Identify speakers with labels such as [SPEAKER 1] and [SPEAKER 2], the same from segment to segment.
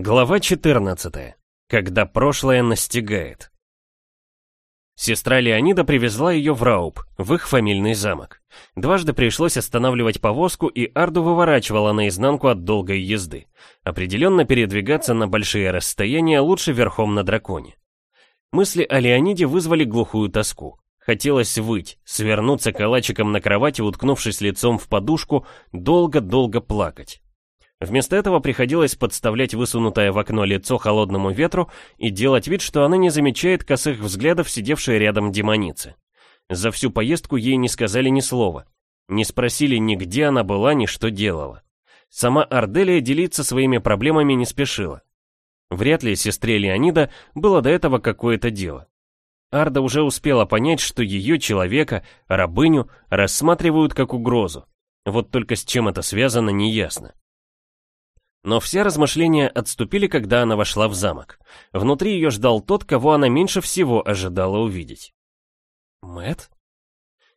[SPEAKER 1] Глава 14. Когда прошлое настигает. Сестра Леонида привезла ее в Рауб, в их фамильный замок. Дважды пришлось останавливать повозку, и Арду выворачивала наизнанку от долгой езды. Определенно передвигаться на большие расстояния лучше верхом на драконе. Мысли о Леониде вызвали глухую тоску. Хотелось выть, свернуться калачиком на кровати, уткнувшись лицом в подушку, долго-долго плакать. Вместо этого приходилось подставлять высунутое в окно лицо холодному ветру и делать вид, что она не замечает косых взглядов сидевшей рядом демоницы. За всю поездку ей не сказали ни слова. Не спросили ни где она была, ни что делала. Сама Арделия делиться своими проблемами не спешила. Вряд ли сестре Леонида было до этого какое-то дело. Арда уже успела понять, что ее человека, рабыню, рассматривают как угрозу. Вот только с чем это связано, неясно. Но все размышления отступили, когда она вошла в замок. Внутри ее ждал тот, кого она меньше всего ожидала увидеть. Мэт?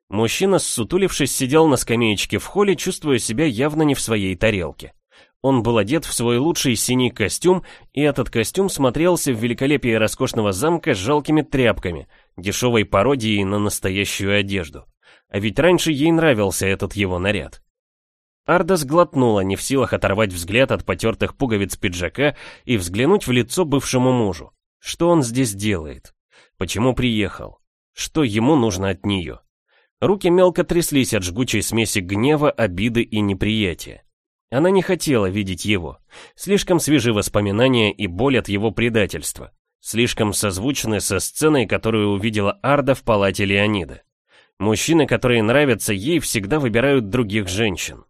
[SPEAKER 1] Мужчина, ссутулившись, сидел на скамеечке в холле, чувствуя себя явно не в своей тарелке. Он был одет в свой лучший синий костюм, и этот костюм смотрелся в великолепии роскошного замка с жалкими тряпками, дешевой пародией на настоящую одежду. А ведь раньше ей нравился этот его наряд. Арда сглотнула, не в силах оторвать взгляд от потертых пуговиц пиджака и взглянуть в лицо бывшему мужу. Что он здесь делает? Почему приехал? Что ему нужно от нее? Руки мелко тряслись от жгучей смеси гнева, обиды и неприятия. Она не хотела видеть его. Слишком свежи воспоминания и боль от его предательства. Слишком созвучны со сценой, которую увидела Арда в палате Леонида. Мужчины, которые нравятся ей, всегда выбирают других женщин.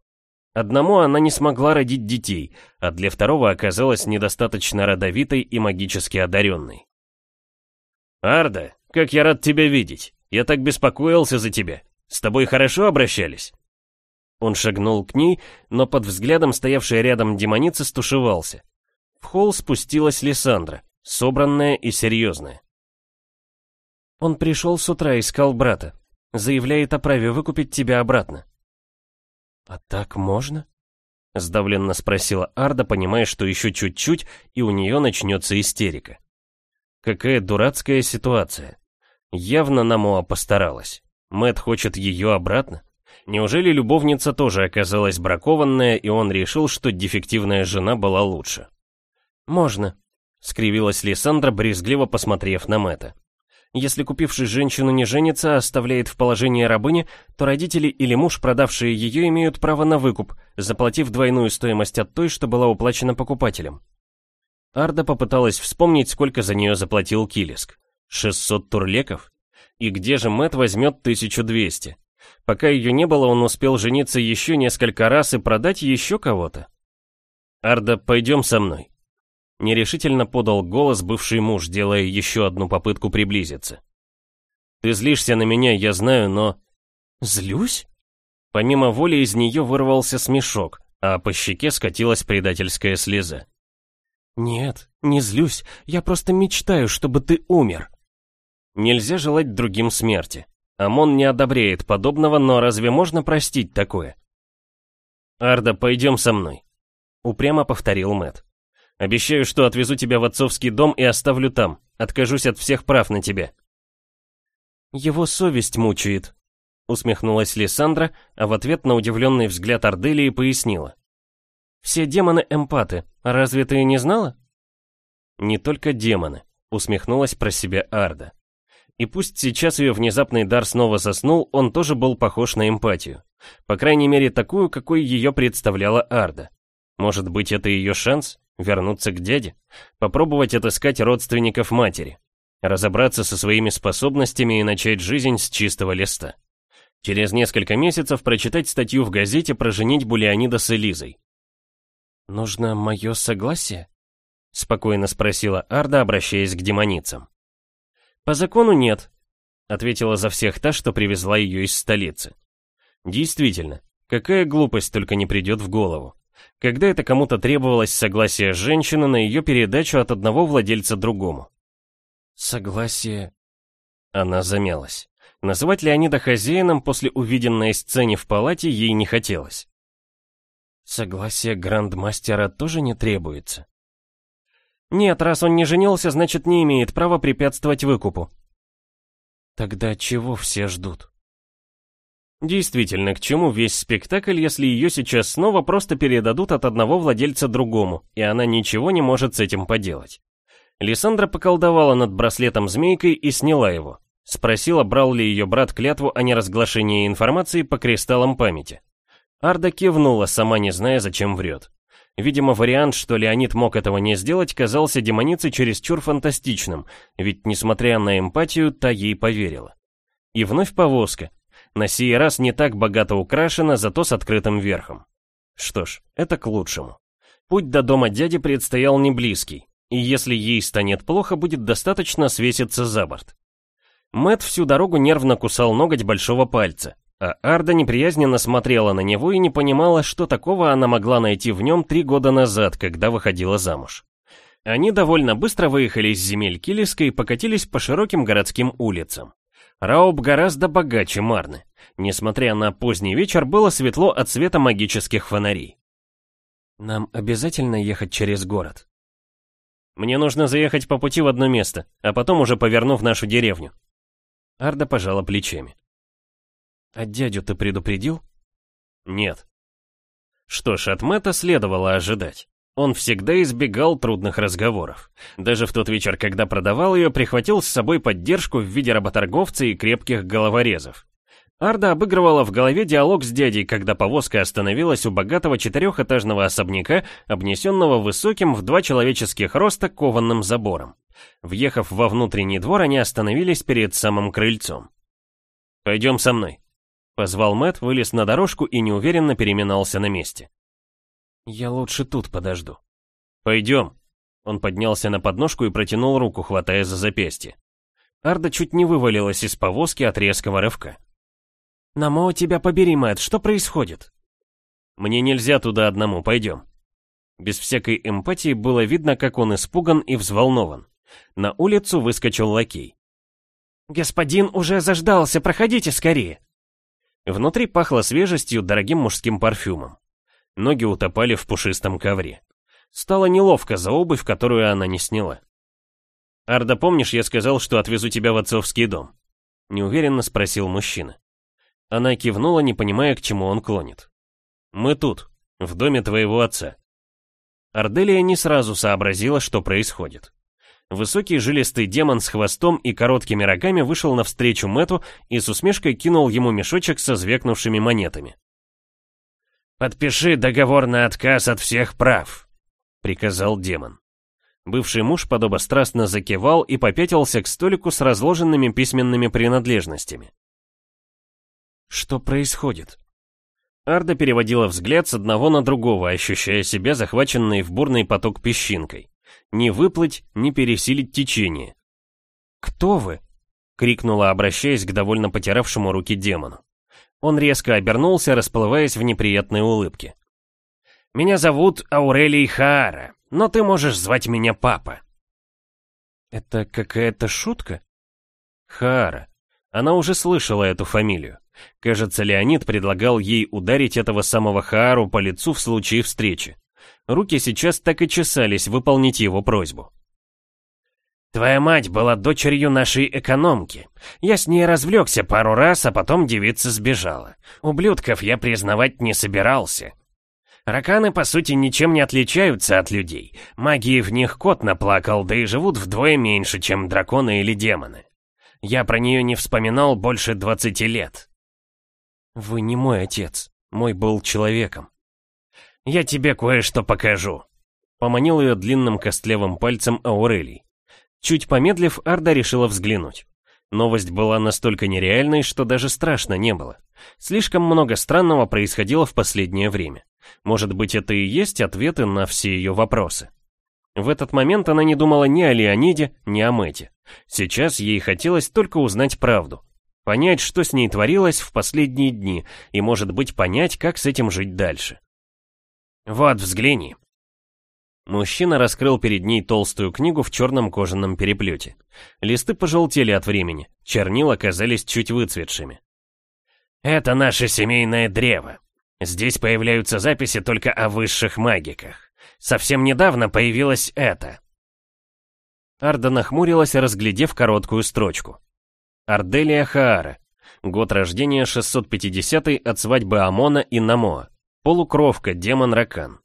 [SPEAKER 1] Одному она не смогла родить детей, а для второго оказалась недостаточно родовитой и магически одаренной. «Арда, как я рад тебя видеть! Я так беспокоился за тебя! С тобой хорошо обращались?» Он шагнул к ней, но под взглядом стоявшей рядом демоницы стушевался. В холл спустилась Лиссандра, собранная и серьезная. «Он пришел с утра, искал брата. Заявляет о праве выкупить тебя обратно. «А так можно?» — сдавленно спросила Арда, понимая, что еще чуть-чуть, и у нее начнется истерика. Какая дурацкая ситуация. Явно Намоа постаралась. Мэт хочет ее обратно? Неужели любовница тоже оказалась бракованная, и он решил, что дефективная жена была лучше? «Можно», — скривилась Лиссандра, брезгливо посмотрев на Мэта. Если купивший женщину не женится, а оставляет в положении рабыни, то родители или муж, продавшие ее, имеют право на выкуп, заплатив двойную стоимость от той, что была уплачена покупателем. Арда попыталась вспомнить, сколько за нее заплатил Килиск. 600 турлеков? И где же Мэт возьмет 1200? Пока ее не было, он успел жениться еще несколько раз и продать еще кого-то. «Арда, пойдем со мной», Нерешительно подал голос бывший муж, делая еще одну попытку приблизиться. «Ты злишься на меня, я знаю, но...» «Злюсь?» Помимо воли из нее вырвался смешок, а по щеке скатилась предательская слеза. «Нет, не злюсь, я просто мечтаю, чтобы ты умер». Нельзя желать другим смерти. Амон не одобряет подобного, но разве можно простить такое? «Арда, пойдем со мной», — упрямо повторил Мэт. Обещаю, что отвезу тебя в отцовский дом и оставлю там. Откажусь от всех прав на тебя». «Его совесть мучает», — усмехнулась Лиссандра, а в ответ на удивленный взгляд Арделии пояснила. «Все демоны эмпаты. Разве ты не знала?» «Не только демоны», — усмехнулась про себя Арда. И пусть сейчас ее внезапный дар снова заснул, он тоже был похож на эмпатию. По крайней мере, такую, какой ее представляла Арда. Может быть, это ее шанс? Вернуться к дяде? Попробовать отыскать родственников матери? Разобраться со своими способностями и начать жизнь с чистого листа? Через несколько месяцев прочитать статью в газете про женитьбу Леонида с Элизой. «Нужно мое согласие?» — спокойно спросила Арда, обращаясь к демоницам. «По закону нет», — ответила за всех та, что привезла ее из столицы. «Действительно, какая глупость только не придет в голову. Когда это кому-то требовалось согласие женщины на ее передачу от одного владельца другому? Согласие... Она замялась. Называть Леонида хозяином после увиденной сцены в палате ей не хотелось. Согласие грандмастера тоже не требуется. Нет, раз он не женился, значит не имеет права препятствовать выкупу. Тогда чего все ждут? Действительно, к чему весь спектакль, если ее сейчас снова просто передадут от одного владельца другому, и она ничего не может с этим поделать? Лиссандра поколдовала над браслетом змейкой и сняла его. Спросила, брал ли ее брат клятву о неразглашении информации по кристаллам памяти. Арда кивнула, сама не зная, зачем врет. Видимо, вариант, что Леонид мог этого не сделать, казался демонице чересчур фантастичным, ведь, несмотря на эмпатию, та ей поверила. И вновь повозка. На сей раз не так богато украшена, зато с открытым верхом. Что ж, это к лучшему. Путь до дома дяди предстоял не близкий, и если ей станет плохо, будет достаточно свеситься за борт. Мэт всю дорогу нервно кусал ноготь большого пальца, а Арда неприязненно смотрела на него и не понимала, что такого она могла найти в нем три года назад, когда выходила замуж. Они довольно быстро выехали из земель Килиска и покатились по широким городским улицам. Рауб гораздо богаче Марны. Несмотря на поздний вечер, было светло от света магических фонарей. «Нам обязательно ехать через город?» «Мне нужно заехать по пути в одно место, а потом уже поверну в нашу деревню». Арда пожала плечами. «А дядю ты предупредил?» «Нет». Что ж, от Мэтта следовало ожидать. Он всегда избегал трудных разговоров. Даже в тот вечер, когда продавал ее, прихватил с собой поддержку в виде работорговца и крепких головорезов. Арда обыгрывала в голове диалог с дядей, когда повозка остановилась у богатого четырехэтажного особняка, обнесенного высоким в два человеческих роста кованным забором. Въехав во внутренний двор, они остановились перед самым крыльцом. «Пойдем со мной», Позвал Мэт, вылез на дорожку и неуверенно переминался на месте. «Я лучше тут подожду». «Пойдем». Он поднялся на подножку и протянул руку, хватая за запястье. Арда чуть не вывалилась из повозки от резкого рывка. «Намо, тебя побери, Мэт, что происходит?» «Мне нельзя туда одному, пойдем». Без всякой эмпатии было видно, как он испуган и взволнован. На улицу выскочил лакей. «Господин уже заждался, проходите скорее!» Внутри пахло свежестью, дорогим мужским парфюмом. Ноги утопали в пушистом ковре. Стало неловко за обувь, которую она не сняла. «Арда, помнишь, я сказал, что отвезу тебя в отцовский дом?» Неуверенно спросил мужчина. Она кивнула, не понимая, к чему он клонит. «Мы тут, в доме твоего отца». Арделия не сразу сообразила, что происходит. Высокий жилистый демон с хвостом и короткими рогами вышел навстречу Мэту и с усмешкой кинул ему мешочек со звякнувшими монетами. «Подпиши договор на отказ от всех прав», — приказал демон. Бывший муж подобострастно закивал и попятился к столику с разложенными письменными принадлежностями. «Что происходит?» Арда переводила взгляд с одного на другого, ощущая себя захваченной в бурный поток песчинкой. Ни выплыть, ни пересилить течение. «Кто вы?» — крикнула, обращаясь к довольно потиравшему руки демону. Он резко обернулся, расплываясь в неприятной улыбке. «Меня зовут Аурелий Хаара, но ты можешь звать меня папа». «Это какая-то шутка?» Хаара. Она уже слышала эту фамилию. Кажется, Леонид предлагал ей ударить этого самого Хаару по лицу в случае встречи. Руки сейчас так и чесались выполнить его просьбу. «Твоя мать была дочерью нашей экономки. Я с ней развлекся пару раз, а потом девица сбежала. Ублюдков я признавать не собирался. Раканы, по сути, ничем не отличаются от людей. Магии в них кот наплакал, да и живут вдвое меньше, чем драконы или демоны. Я про нее не вспоминал больше двадцати лет». «Вы не мой отец. Мой был человеком. Я тебе кое-что покажу!» Поманил ее длинным костлевым пальцем Аурелий. Чуть помедлив, Арда решила взглянуть. Новость была настолько нереальной, что даже страшно не было. Слишком много странного происходило в последнее время. Может быть, это и есть ответы на все ее вопросы. В этот момент она не думала ни о Леониде, ни о Мэте. Сейчас ей хотелось только узнать правду. Понять, что с ней творилось в последние дни, и, может быть, понять, как с этим жить дальше. «Вот, взгляни». Мужчина раскрыл перед ней толстую книгу в черном кожаном переплете. Листы пожелтели от времени, чернила казались чуть выцветшими. «Это наше семейное древо. Здесь появляются записи только о высших магиках. Совсем недавно появилось это». Арда нахмурилась, разглядев короткую строчку. Арделия Хаара. Год рождения 650 от свадьбы Амона и Намоа. Полукровка, демон-ракан.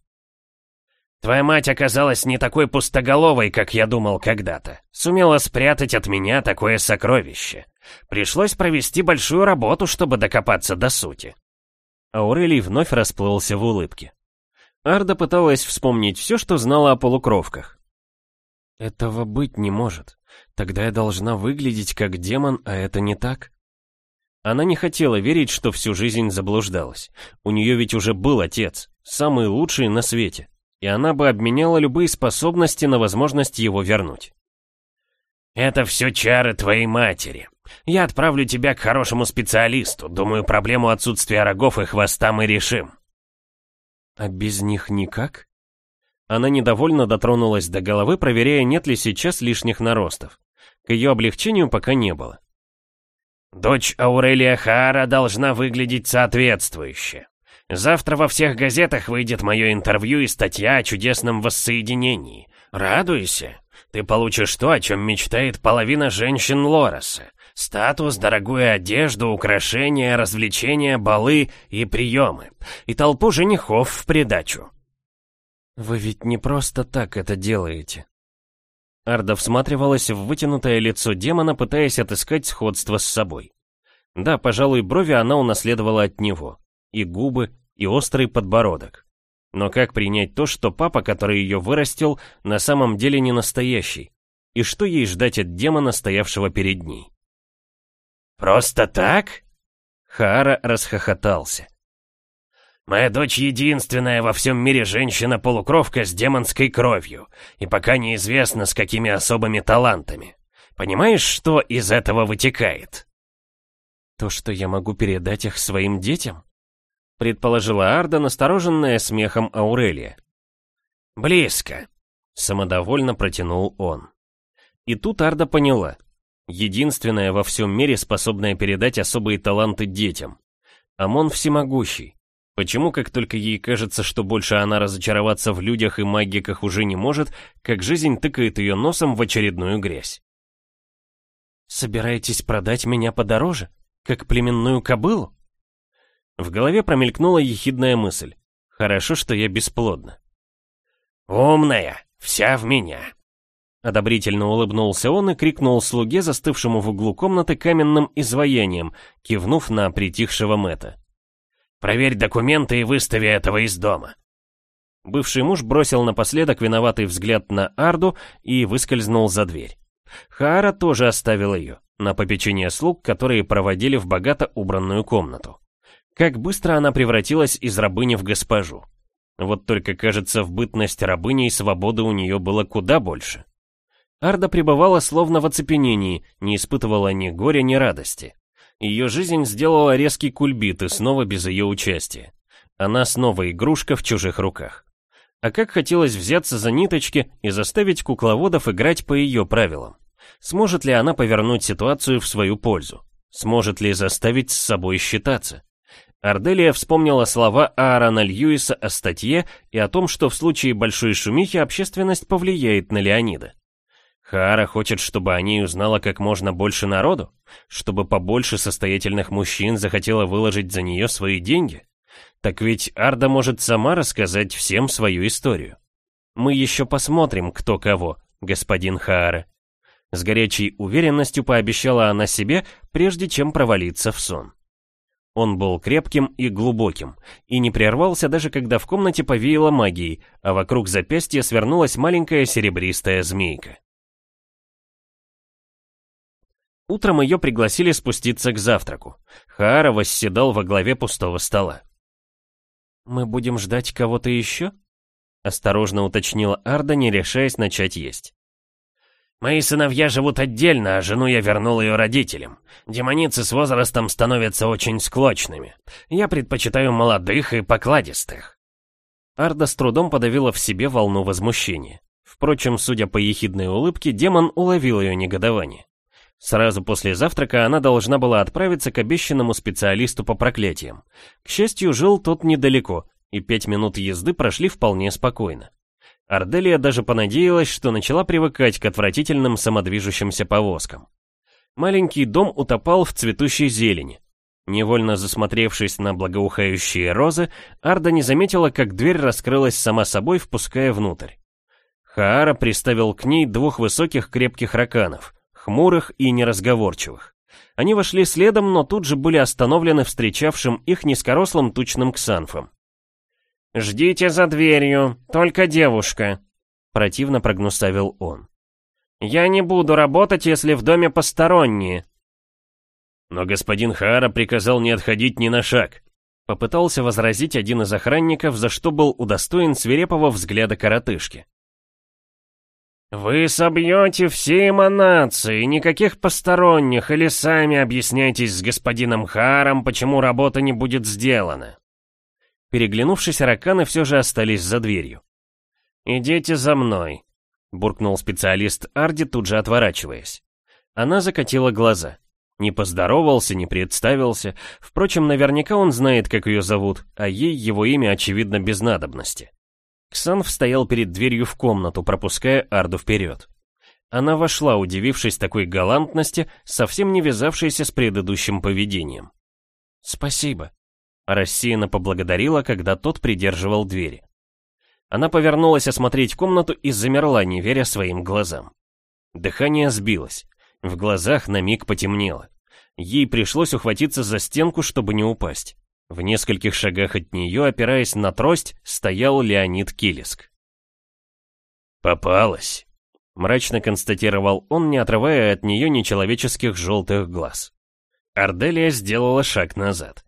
[SPEAKER 1] Твоя мать оказалась не такой пустоголовой, как я думал когда-то. Сумела спрятать от меня такое сокровище. Пришлось провести большую работу, чтобы докопаться до сути. Аурелий вновь расплылся в улыбке. Арда пыталась вспомнить все, что знала о полукровках. «Этого быть не может. Тогда я должна выглядеть как демон, а это не так?» Она не хотела верить, что всю жизнь заблуждалась. У нее ведь уже был отец, самый лучший на свете, и она бы обменяла любые способности на возможность его вернуть. «Это все чары твоей матери. Я отправлю тебя к хорошему специалисту. Думаю, проблему отсутствия рогов и хвоста мы решим». «А без них никак?» Она недовольно дотронулась до головы, проверяя, нет ли сейчас лишних наростов. К ее облегчению пока не было. «Дочь Аурелия Хаара должна выглядеть соответствующе. Завтра во всех газетах выйдет мое интервью и статья о чудесном воссоединении. Радуйся, ты получишь то, о чем мечтает половина женщин Лореса. Статус, дорогую одежду, украшения, развлечения, балы и приемы. И толпу женихов в придачу. «Вы ведь не просто так это делаете». Арда всматривалась в вытянутое лицо демона, пытаясь отыскать сходство с собой. Да, пожалуй, брови она унаследовала от него. И губы, и острый подбородок. Но как принять то, что папа, который ее вырастил, на самом деле не настоящий? И что ей ждать от демона, стоявшего перед ней? «Просто так?» Хаара расхохотался. Моя дочь единственная во всем мире женщина-полукровка с демонской кровью, и пока неизвестно, с какими особыми талантами. Понимаешь, что из этого вытекает? То, что я могу передать их своим детям? Предположила Арда, настороженная смехом Аурелия. Близко, самодовольно протянул он. И тут Арда поняла. Единственная во всем мире, способная передать особые таланты детям. Амон всемогущий. Почему, как только ей кажется, что больше она разочароваться в людях и магиках уже не может, как жизнь тыкает ее носом в очередную грязь? «Собираетесь продать меня подороже? Как племенную кобылу?» В голове промелькнула ехидная мысль. «Хорошо, что я бесплодна». «Умная! Вся в меня!» Одобрительно улыбнулся он и крикнул слуге, застывшему в углу комнаты каменным изваянием, кивнув на притихшего Мэтта. Проверь документы и выстави этого из дома». Бывший муж бросил напоследок виноватый взгляд на Арду и выскользнул за дверь. Хаара тоже оставил ее, на попечение слуг, которые проводили в богато убранную комнату. Как быстро она превратилась из рабыни в госпожу. Вот только, кажется, в бытность рабыней свободы у нее было куда больше. Арда пребывала словно в оцепенении, не испытывала ни горя, ни радости. Ее жизнь сделала резкий кульбит и снова без ее участия. Она снова игрушка в чужих руках. А как хотелось взяться за ниточки и заставить кукловодов играть по ее правилам. Сможет ли она повернуть ситуацию в свою пользу? Сможет ли заставить с собой считаться? Арделия вспомнила слова Аарона Льюиса о статье и о том, что в случае большой шумихи общественность повлияет на Леонида. Хаара хочет, чтобы о ней узнало как можно больше народу? Чтобы побольше состоятельных мужчин захотело выложить за нее свои деньги? Так ведь Арда может сама рассказать всем свою историю. Мы еще посмотрим, кто кого, господин Хаара. С горячей уверенностью пообещала она себе, прежде чем провалиться в сон. Он был крепким и глубоким, и не прервался даже когда в комнате повеяло магией, а вокруг запястья свернулась маленькая серебристая змейка. Утром ее пригласили спуститься к завтраку. Хаара восседал во главе пустого стола. «Мы будем ждать кого-то еще?» Осторожно уточнила Арда, не решаясь начать есть. «Мои сыновья живут отдельно, а жену я вернул ее родителям. Демоницы с возрастом становятся очень склочными. Я предпочитаю молодых и покладистых». Арда с трудом подавила в себе волну возмущения. Впрочем, судя по ехидной улыбке, демон уловил ее негодование. Сразу после завтрака она должна была отправиться к обещанному специалисту по проклятиям. К счастью, жил тот недалеко, и пять минут езды прошли вполне спокойно. Арделия даже понадеялась, что начала привыкать к отвратительным самодвижущимся повозкам. Маленький дом утопал в цветущей зелени. Невольно засмотревшись на благоухающие розы, Арда не заметила, как дверь раскрылась сама собой, впуская внутрь. Хаара приставил к ней двух высоких крепких раканов, хмурых и неразговорчивых. Они вошли следом, но тут же были остановлены встречавшим их низкорослым тучным ксанфом. «Ждите за дверью, только девушка», — противно прогнусавил он. «Я не буду работать, если в доме посторонние».
[SPEAKER 2] Но господин Хаара приказал не отходить ни на шаг.
[SPEAKER 1] Попытался возразить один из охранников, за что был удостоен свирепого взгляда коротышки. «Вы собьете все эманации, никаких посторонних, или сами объясняйтесь с господином Харом, почему работа не будет сделана». Переглянувшись, араканы все же остались за дверью. «Идите за мной», — буркнул специалист Арди, тут же отворачиваясь. Она закатила глаза. Не поздоровался, не представился. Впрочем, наверняка он знает, как ее зовут, а ей его имя очевидно без надобности. Ксанф стоял перед дверью в комнату, пропуская Арду вперед. Она вошла, удивившись такой галантности, совсем не вязавшейся с предыдущим поведением. «Спасибо», Рассеянно поблагодарила, когда тот придерживал двери. Она повернулась осмотреть комнату и замерла, не веря своим глазам. Дыхание сбилось. В глазах на миг потемнело. Ей пришлось ухватиться за стенку, чтобы не упасть. В нескольких шагах от нее, опираясь на трость, стоял Леонид Килиск.
[SPEAKER 2] «Попалась», —
[SPEAKER 1] мрачно констатировал он, не отрывая от нее нечеловеческих желтых глаз. Арделия сделала шаг назад.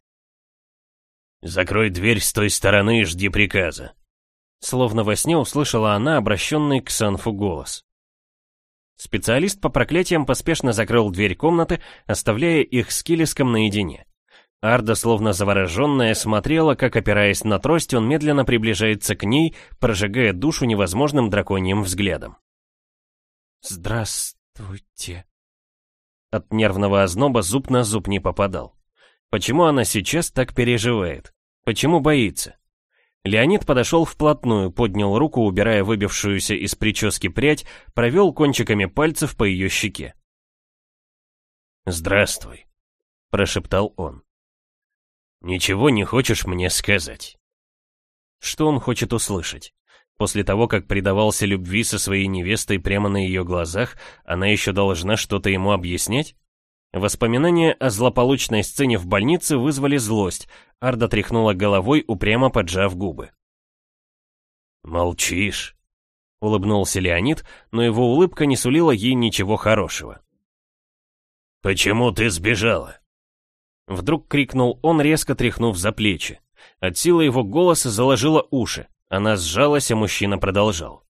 [SPEAKER 2] «Закрой дверь с той стороны и жди приказа».
[SPEAKER 1] Словно во сне услышала она обращенный к Санфу голос. Специалист по проклятиям поспешно закрыл дверь комнаты, оставляя их с Килиском наедине. Арда, словно завороженная, смотрела, как, опираясь на трость, он медленно приближается к ней, прожигая душу невозможным драконьим взглядом. «Здравствуйте». От нервного озноба зуб на зуб не попадал. Почему она сейчас так переживает? Почему боится? Леонид подошел вплотную, поднял руку, убирая выбившуюся из прически прядь, провел кончиками пальцев по ее щеке.
[SPEAKER 2] «Здравствуй», — прошептал он. «Ничего не хочешь мне сказать?»
[SPEAKER 1] Что он хочет услышать? После того, как предавался любви со своей невестой прямо на ее глазах, она еще должна что-то ему объяснять? Воспоминания о злополучной сцене в больнице вызвали злость. Арда тряхнула головой, упрямо поджав губы.
[SPEAKER 2] «Молчишь?»
[SPEAKER 1] — улыбнулся Леонид, но его улыбка не сулила ей ничего хорошего.
[SPEAKER 2] «Почему ты сбежала?»
[SPEAKER 1] Вдруг крикнул он, резко тряхнув за плечи. От силы его голоса заложило уши. Она сжалась, а мужчина продолжал.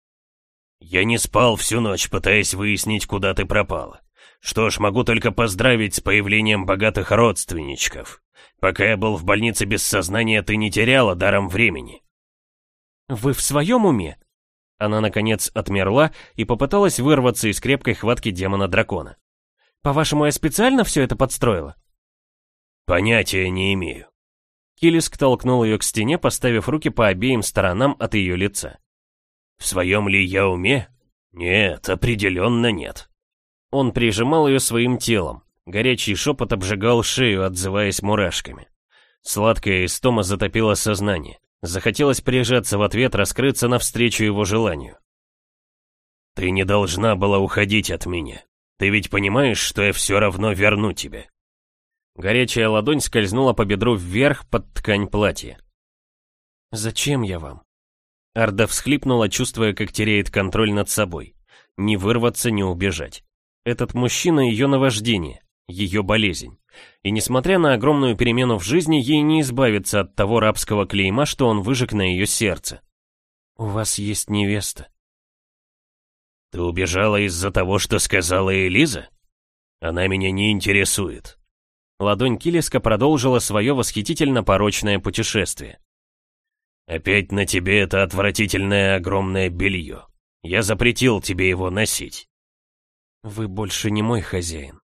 [SPEAKER 2] «Я не спал всю ночь, пытаясь выяснить, куда ты пропала. Что ж, могу только поздравить с появлением богатых родственничков. Пока я был в больнице без сознания, ты не теряла даром времени.
[SPEAKER 1] Вы в своем уме? Она, наконец, отмерла и попыталась вырваться из крепкой хватки демона-дракона. По-вашему, я специально все это подстроила?
[SPEAKER 2] Понятия не имею.
[SPEAKER 1] Килиск толкнул ее к стене, поставив руки по обеим сторонам от ее лица.
[SPEAKER 2] В своем ли я уме? Нет, определенно нет.
[SPEAKER 1] Он прижимал ее своим телом. Горячий шепот обжигал шею, отзываясь мурашками. Сладкая истома затопила сознание. Захотелось прижаться в ответ, раскрыться навстречу его желанию.
[SPEAKER 2] «Ты не должна была уходить от меня. Ты ведь понимаешь, что я все равно верну тебе».
[SPEAKER 1] Горячая ладонь скользнула по бедру вверх под ткань платья. «Зачем я вам?» Арда всхлипнула, чувствуя, как теряет контроль над собой. Не вырваться, не убежать. Этот мужчина ее наваждение, ее болезнь. И несмотря на огромную перемену в жизни, ей не избавиться от того рабского клейма, что он выжег на ее сердце. «У вас есть невеста».
[SPEAKER 2] «Ты убежала из-за того, что сказала Элиза? Она меня не интересует».
[SPEAKER 1] Ладонь Килиска продолжила свое восхитительно порочное путешествие.
[SPEAKER 2] «Опять на тебе это отвратительное огромное белье. Я запретил тебе его носить.
[SPEAKER 1] «Вы больше не мой хозяин».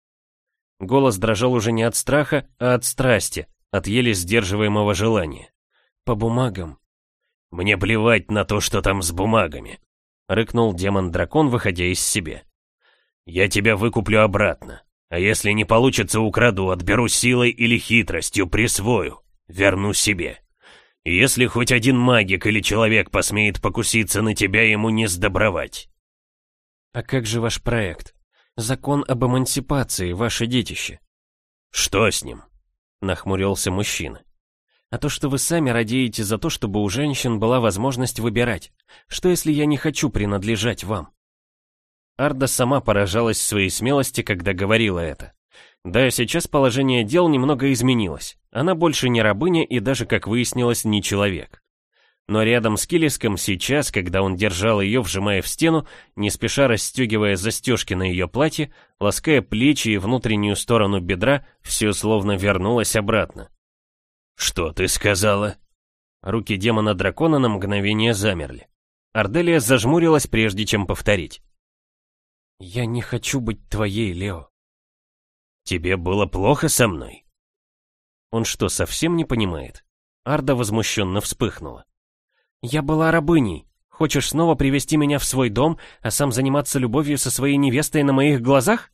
[SPEAKER 1] Голос дрожал уже не от страха, а от страсти, от еле сдерживаемого желания. «По бумагам».
[SPEAKER 2] «Мне плевать на то, что там с бумагами.
[SPEAKER 1] рыкнул демон-дракон, выходя из себя.
[SPEAKER 2] «Я тебя выкуплю обратно. А если не получится, украду, отберу силой или хитростью, присвою, верну себе. И если хоть один магик или человек посмеет покуситься на тебя, ему не сдобровать».
[SPEAKER 1] «А как же ваш проект? Закон об эмансипации, ваше детище?»
[SPEAKER 2] «Что с ним?»
[SPEAKER 1] — нахмурился мужчина. «А то, что вы сами радеете за то, чтобы у женщин была возможность выбирать. Что, если я не хочу принадлежать вам?» Арда сама поражалась своей смелости, когда говорила это. Да, сейчас положение дел немного изменилось. Она больше не рабыня и даже, как выяснилось, не человек. Но рядом с Килиском сейчас, когда он держал ее, вжимая в стену, не спеша расстегивая застежки на ее платье, лаская плечи и внутреннюю сторону бедра, все словно вернулось обратно.
[SPEAKER 2] «Что ты сказала?»
[SPEAKER 1] Руки демона-дракона на мгновение замерли. Арделия зажмурилась, прежде чем повторить. «Я не хочу быть твоей, Лео».
[SPEAKER 2] «Тебе было плохо со мной?»
[SPEAKER 1] Он что, совсем не понимает? Арда возмущенно вспыхнула. «Я была рабыней. Хочешь снова привести меня в свой дом, а сам заниматься любовью со своей невестой на моих глазах?»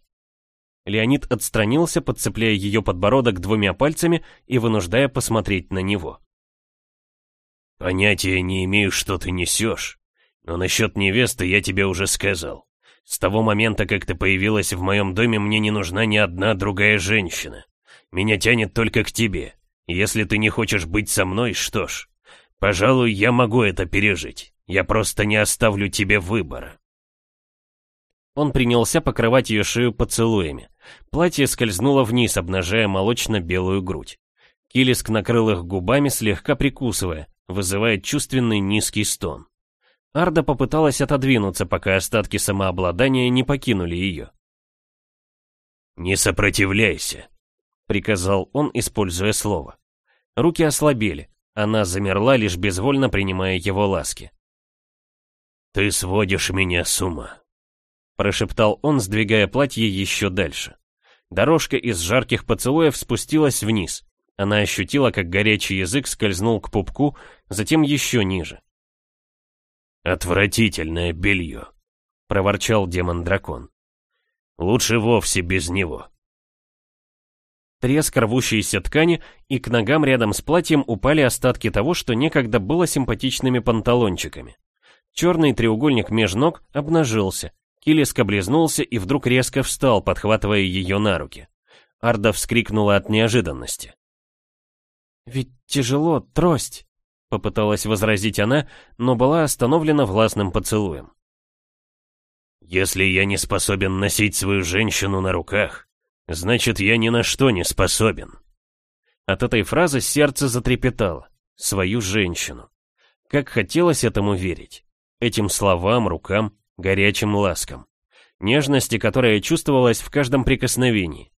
[SPEAKER 1] Леонид отстранился, подцепляя ее подбородок двумя пальцами и вынуждая посмотреть на него.
[SPEAKER 2] «Понятия не имею, что ты несешь, но насчет невесты я тебе уже сказал. С того момента, как ты появилась в моем доме, мне не нужна ни одна другая женщина. Меня тянет только к тебе. Если ты не хочешь быть со мной, что ж, пожалуй, я могу это пережить. Я просто не оставлю тебе выбора.
[SPEAKER 1] Он принялся покрывать ее шею поцелуями. Платье скользнуло вниз, обнажая молочно-белую грудь. Килиск накрыл их губами, слегка прикусывая, вызывая чувственный низкий стон. Арда попыталась отодвинуться, пока остатки самообладания не покинули ее.
[SPEAKER 2] «Не сопротивляйся», — приказал он, используя слово.
[SPEAKER 1] Руки ослабели, она замерла, лишь безвольно принимая его ласки.
[SPEAKER 2] «Ты сводишь меня с ума», —
[SPEAKER 1] прошептал он, сдвигая платье еще дальше. Дорожка из жарких поцелуев спустилась вниз. Она ощутила, как горячий язык скользнул к пупку, затем еще ниже.
[SPEAKER 2] «Отвратительное белье», — проворчал демон-дракон. «Лучше вовсе без него».
[SPEAKER 1] Треск рвущейся ткани, и к ногам рядом с платьем упали остатки того, что некогда было симпатичными панталончиками. Черный треугольник меж ног обнажился, Килис облизнулся и вдруг резко встал, подхватывая ее на руки. Арда вскрикнула от неожиданности. «Ведь тяжело, трость!» Попыталась возразить она, но была остановлена властным поцелуем.
[SPEAKER 2] «Если я не способен носить свою женщину на руках, значит, я ни на что не способен».
[SPEAKER 1] От этой фразы сердце затрепетало. Свою женщину. Как хотелось этому верить. Этим словам, рукам, горячим ласкам. Нежности, которая чувствовалась в каждом прикосновении.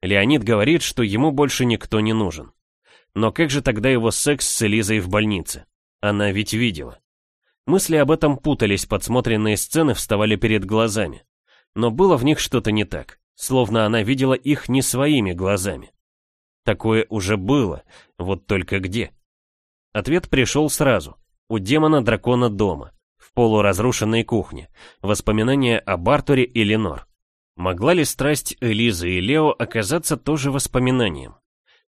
[SPEAKER 1] Леонид говорит, что ему больше никто не нужен. Но как же тогда его секс с Элизой в больнице? Она ведь видела. Мысли об этом путались, подсмотренные сцены вставали перед глазами. Но было в них что-то не так, словно она видела их не своими глазами. Такое уже было, вот только где? Ответ пришел сразу. У демона-дракона дома, в полуразрушенной кухне. Воспоминания об Артуре и Ленор. Могла ли страсть Элизы и Лео оказаться тоже воспоминанием?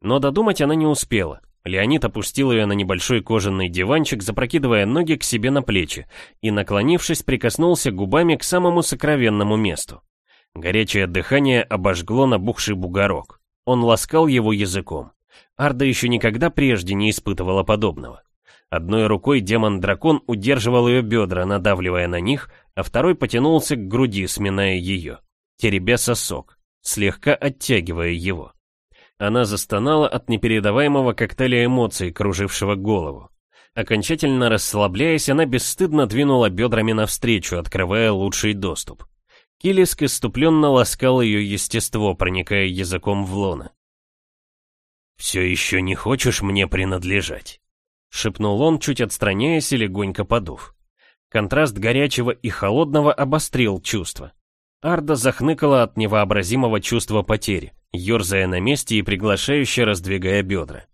[SPEAKER 1] Но додумать она не успела. Леонид опустил ее на небольшой кожаный диванчик, запрокидывая ноги к себе на плечи, и, наклонившись, прикоснулся губами к самому сокровенному месту. Горячее дыхание обожгло набухший бугорок. Он ласкал его языком. Арда еще никогда прежде не испытывала подобного. Одной рукой демон-дракон удерживал ее бедра, надавливая на них, а второй потянулся к груди, сминая ее, теребя сосок, слегка оттягивая его. Она застонала от непередаваемого коктейля эмоций, кружившего голову. Окончательно расслабляясь, она бесстыдно двинула бедрами навстречу, открывая лучший доступ. Килиск иступленно ласкал ее естество, проникая языком в лоно.
[SPEAKER 2] «Все еще не хочешь мне принадлежать?»
[SPEAKER 1] — шепнул он, чуть отстраняясь и легонько подув. Контраст горячего и холодного обострил чувство. Арда захныкала от невообразимого чувства потери, ерзая на месте и приглашающе раздвигая бедра.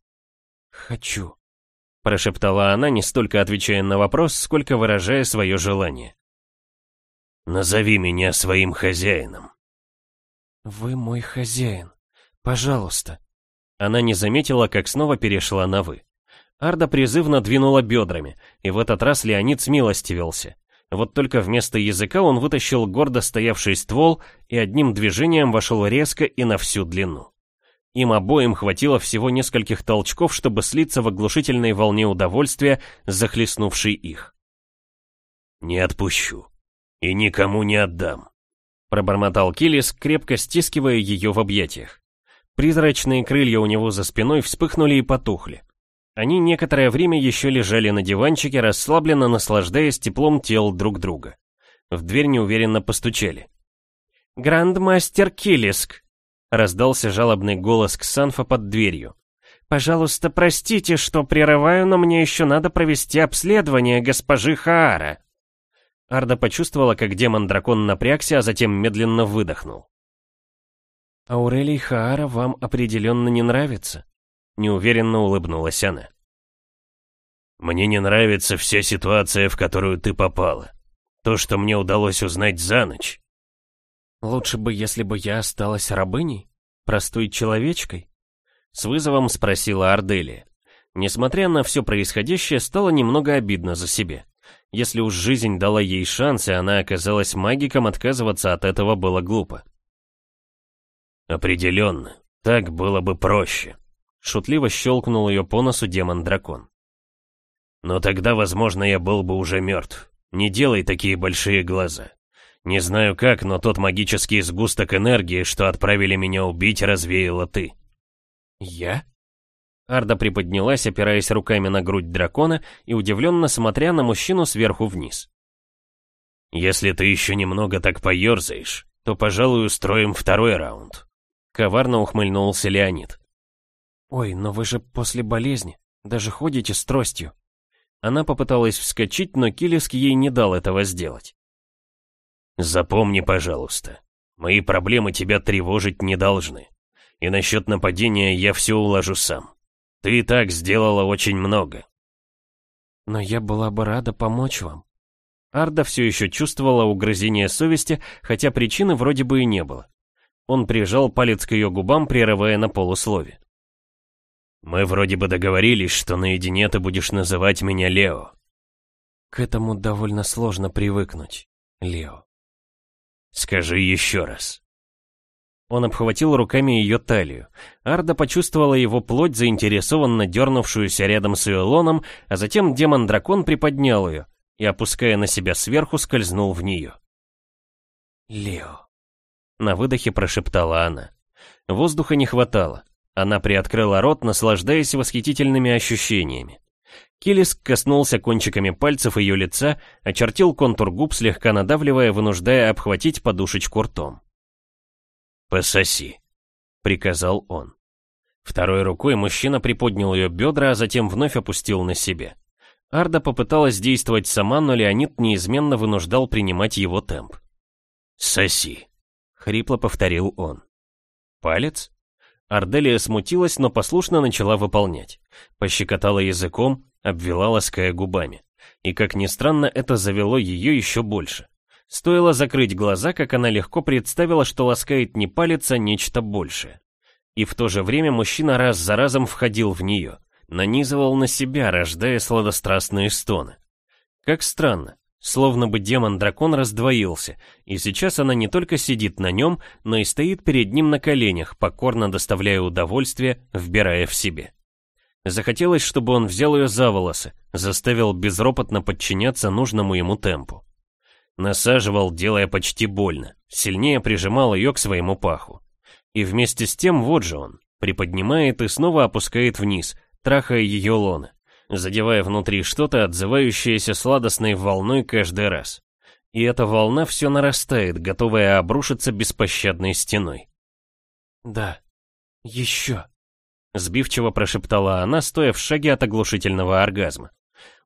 [SPEAKER 1] «Хочу», — прошептала она, не столько отвечая на вопрос, сколько выражая свое желание.
[SPEAKER 2] Назови меня своим хозяином».
[SPEAKER 1] «Вы мой хозяин. Пожалуйста». Она не заметила, как снова перешла на «вы». Арда призывно двинула бедрами, и в этот раз Леонид смилостивился. Вот только вместо языка он вытащил гордо стоявший ствол и одним движением вошел резко и на всю длину. Им обоим хватило всего нескольких толчков, чтобы слиться в оглушительной волне удовольствия, захлестнувшей их.
[SPEAKER 2] «Не отпущу. И никому не отдам», —
[SPEAKER 1] пробормотал Киллис, крепко стискивая ее в объятиях. Призрачные крылья у него за спиной вспыхнули и потухли. Они некоторое время еще лежали на диванчике, расслабленно наслаждаясь теплом тел друг друга. В дверь неуверенно постучали. «Грандмастер Килиск!» — раздался жалобный голос Ксанфа под дверью. «Пожалуйста, простите, что прерываю, но мне еще надо провести обследование госпожи Хаара». Арда почувствовала, как демон-дракон напрягся, а затем медленно выдохнул. «Аурелий Хаара вам определенно не нравится?» Неуверенно улыбнулась она.
[SPEAKER 2] «Мне не нравится вся ситуация, в которую ты попала. То, что мне удалось узнать за ночь».
[SPEAKER 1] «Лучше бы, если бы я осталась рабыней? Простой человечкой?» С вызовом спросила Арделия. Несмотря на все происходящее, стало немного обидно за себя. Если уж жизнь дала ей шанс, и она оказалась магиком, отказываться от этого было глупо.
[SPEAKER 2] «Определенно, так было бы проще»,
[SPEAKER 1] Шутливо щелкнул ее по носу демон-дракон.
[SPEAKER 2] «Но тогда, возможно, я был бы уже мертв. Не делай такие большие глаза. Не знаю как, но тот магический сгусток энергии, что отправили меня убить, развеяла ты».
[SPEAKER 1] «Я?» Арда приподнялась, опираясь руками на грудь дракона и удивленно смотря на мужчину сверху вниз.
[SPEAKER 2] «Если ты еще немного так поерзаешь, то, пожалуй, устроим второй раунд».
[SPEAKER 1] Коварно ухмыльнулся Леонид. «Ой, но вы же после болезни, даже ходите с тростью». Она попыталась вскочить, но Килиск ей не дал этого сделать.
[SPEAKER 2] «Запомни, пожалуйста, мои проблемы тебя тревожить не должны. И насчет нападения я все уложу сам. Ты и так сделала очень много».
[SPEAKER 1] «Но я была бы рада помочь вам». Арда все еще чувствовала угрызение совести, хотя причины вроде бы и не было. Он прижал палец к ее губам, прерывая на полуслове.
[SPEAKER 2] Мы вроде бы договорились, что наедине ты будешь называть меня Лео.
[SPEAKER 1] К этому довольно сложно привыкнуть, Лео.
[SPEAKER 2] Скажи еще раз.
[SPEAKER 1] Он обхватил руками ее талию. Арда почувствовала его плоть, заинтересованно дернувшуюся рядом с Иолоном, а затем демон-дракон приподнял ее и, опуская на себя сверху, скользнул в нее. «Лео», — на выдохе прошептала она. Воздуха не хватало. Она приоткрыла рот, наслаждаясь восхитительными ощущениями. Килиск коснулся кончиками пальцев ее лица, очертил контур губ, слегка надавливая, вынуждая обхватить подушечку ртом.
[SPEAKER 2] «Пососи», — приказал он.
[SPEAKER 1] Второй рукой мужчина приподнял ее бедра, а затем вновь опустил на себе. Арда попыталась действовать сама, но Леонид неизменно вынуждал принимать его темп.
[SPEAKER 2] «Соси», —
[SPEAKER 1] хрипло повторил он. «Палец?» Арделия смутилась, но послушно начала выполнять. Пощекотала языком, обвела лаская губами. И, как ни странно, это завело ее еще больше. Стоило закрыть глаза, как она легко представила, что ласкает не палец, а нечто большее. И в то же время мужчина раз за разом входил в нее, нанизывал на себя, рождая сладострастные стоны. Как странно, Словно бы демон-дракон раздвоился, и сейчас она не только сидит на нем, но и стоит перед ним на коленях, покорно доставляя удовольствие, вбирая в себе. Захотелось, чтобы он взял ее за волосы, заставил безропотно подчиняться нужному ему темпу. Насаживал, делая почти больно, сильнее прижимал ее к своему паху. И вместе с тем вот же он, приподнимает и снова опускает вниз, трахая ее лоны задевая внутри что-то, отзывающееся сладостной волной каждый раз. И эта волна все нарастает, готовая обрушиться беспощадной стеной. «Да, еще», — сбивчиво прошептала она, стоя в шаге от оглушительного оргазма.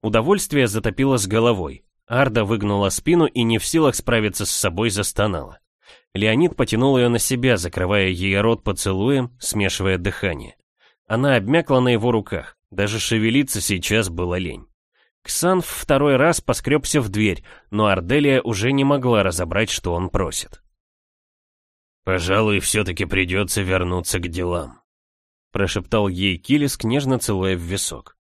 [SPEAKER 1] Удовольствие затопило с головой. Арда выгнула спину и не в силах справиться с собой застонала. Леонид потянул ее на себя, закрывая ей рот поцелуем, смешивая дыхание. Она обмякла на его руках. Даже шевелиться сейчас было лень. Ксанф второй раз поскребся в дверь, но Арделия уже не могла разобрать, что он просит.
[SPEAKER 2] «Пожалуй, все-таки придется вернуться к делам», — прошептал ей Килиск, нежно целуя в висок.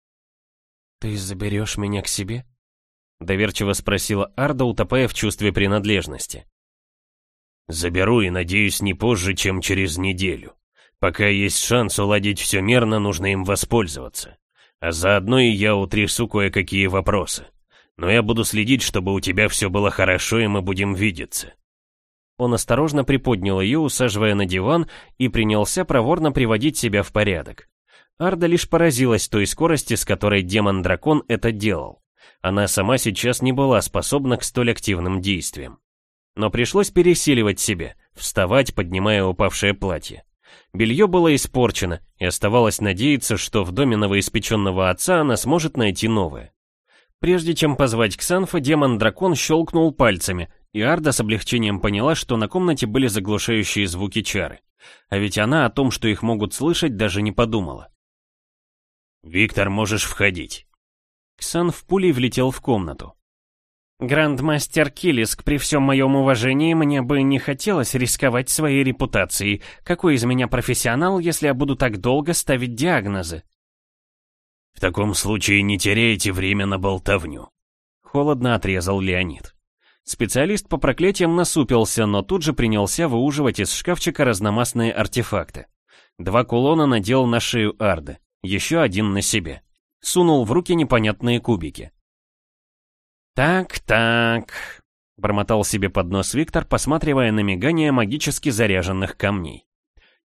[SPEAKER 1] «Ты заберешь меня к себе?» — доверчиво спросила Арда, утопая в чувстве принадлежности.
[SPEAKER 2] «Заберу и, надеюсь, не позже, чем через неделю. Пока есть шанс уладить все мирно, нужно им воспользоваться. А заодно и я утрясу кое-какие вопросы. Но я буду следить, чтобы у тебя все было хорошо, и мы будем видеться.
[SPEAKER 1] Он осторожно приподнял ее, усаживая на диван, и принялся проворно приводить себя в порядок. Арда лишь поразилась той скорости, с которой демон-дракон это делал. Она сама сейчас не была способна к столь активным действиям. Но пришлось пересиливать себя, вставать, поднимая упавшее платье. Белье было испорчено, и оставалось надеяться, что в доме новоиспеченного отца она сможет найти новое. Прежде чем позвать Ксанфа, демон-дракон щелкнул пальцами, и Арда с облегчением поняла, что на комнате были заглушающие звуки чары. А ведь она о том, что их могут слышать, даже не подумала.
[SPEAKER 2] «Виктор, можешь входить».
[SPEAKER 1] Ксан в пулей влетел в комнату. «Грандмастер Килиск, при всем моем уважении, мне бы не хотелось рисковать своей репутацией. Какой из меня профессионал, если я буду так долго ставить диагнозы?»
[SPEAKER 2] «В таком случае не теряйте время на болтовню», —
[SPEAKER 1] холодно отрезал Леонид. Специалист по проклятиям насупился, но тут же принялся выуживать из шкафчика разномастные артефакты. Два кулона надел на шею Арды, еще один на себе. Сунул в руки непонятные кубики. «Так, так», — бормотал себе под нос Виктор, посматривая на мигание магически заряженных камней.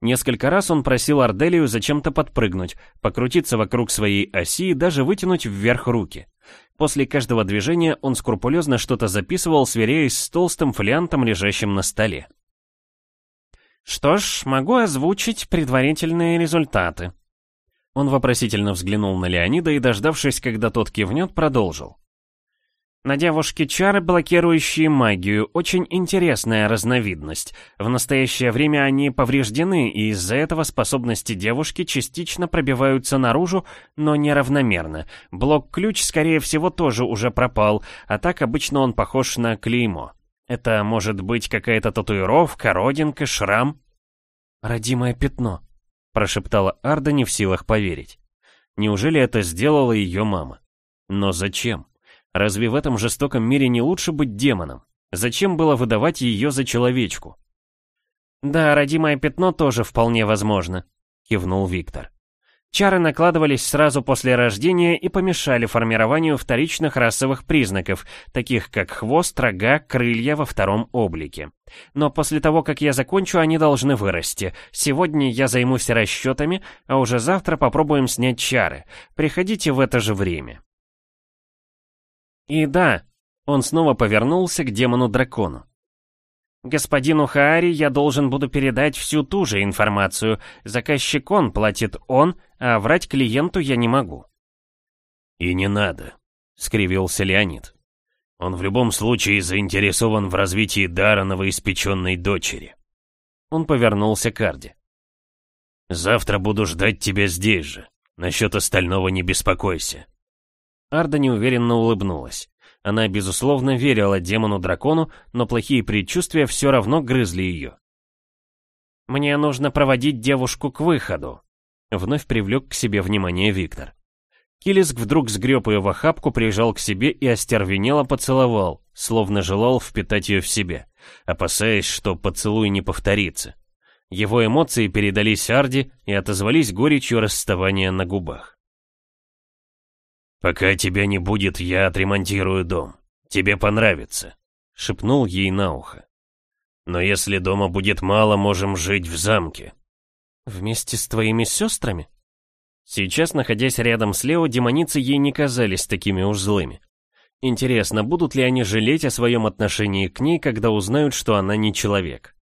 [SPEAKER 1] Несколько раз он просил Арделию зачем-то подпрыгнуть, покрутиться вокруг своей оси и даже вытянуть вверх руки. После каждого движения он скрупулезно что-то записывал, сверяясь с толстым фолиантом, лежащим на столе. «Что ж, могу озвучить предварительные результаты». Он вопросительно взглянул на Леонида и, дождавшись, когда тот кивнет, продолжил. На девушке чары, блокирующие магию, очень интересная разновидность. В настоящее время они повреждены, и из-за этого способности девушки частично пробиваются наружу, но неравномерно. Блок-ключ, скорее всего, тоже уже пропал, а так обычно он похож на клеймо. Это может быть какая-то татуировка, родинка, шрам? «Родимое пятно», — прошептала Арда не в силах поверить. Неужели это сделала ее мама? Но зачем? Разве в этом жестоком мире не лучше быть демоном? Зачем было выдавать ее за человечку? «Да, родимое пятно тоже вполне возможно», — кивнул Виктор. Чары накладывались сразу после рождения и помешали формированию вторичных расовых признаков, таких как хвост, рога, крылья во втором облике. Но после того, как я закончу, они должны вырасти. Сегодня я займусь расчетами, а уже завтра попробуем снять чары. Приходите в это же время. И да, он снова повернулся к демону-дракону. Господину Хаари я должен буду передать всю ту же информацию. Заказчик он, платит он, а врать клиенту я не могу.
[SPEAKER 2] И не надо, скривился Леонид. Он в любом случае заинтересован в развитии дара новоиспеченной дочери.
[SPEAKER 1] Он повернулся к Арде.
[SPEAKER 2] Завтра буду ждать тебя здесь же. Насчет остального не беспокойся.
[SPEAKER 1] Арда неуверенно улыбнулась. Она, безусловно, верила демону-дракону, но плохие предчувствия все равно грызли ее. «Мне нужно проводить девушку к выходу», — вновь привлек к себе внимание Виктор. Килиск вдруг сгреб ее в охапку, прижал к себе и остервенело поцеловал, словно желал впитать ее в себя, опасаясь, что поцелуй не повторится. Его эмоции передались Арди и отозвались горечью расставания на губах.
[SPEAKER 2] «Пока тебя не будет, я отремонтирую дом. Тебе понравится», — шепнул ей на ухо. «Но если дома будет мало, можем жить в замке».
[SPEAKER 1] «Вместе с твоими сестрами?» Сейчас, находясь рядом с Лео, демоницы ей не казались такими уж злыми. Интересно, будут ли они жалеть о своем отношении к ней, когда узнают, что она не человек?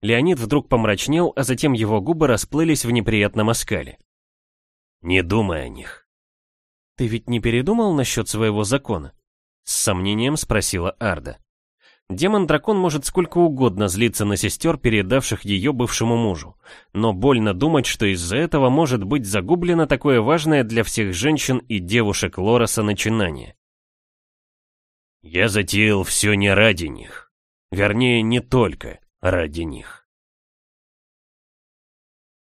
[SPEAKER 1] Леонид вдруг помрачнел, а затем его губы расплылись в неприятном оскале.
[SPEAKER 2] «Не думай о них.
[SPEAKER 1] «Ты ведь не передумал насчет своего закона?» С сомнением спросила Арда. Демон-дракон может сколько угодно злиться на сестер, передавших ее бывшему мужу, но больно думать, что из-за этого может быть загублено такое важное для всех женщин и девушек Лороса начинание.
[SPEAKER 2] Я затеял все не ради них. Вернее, не только ради них.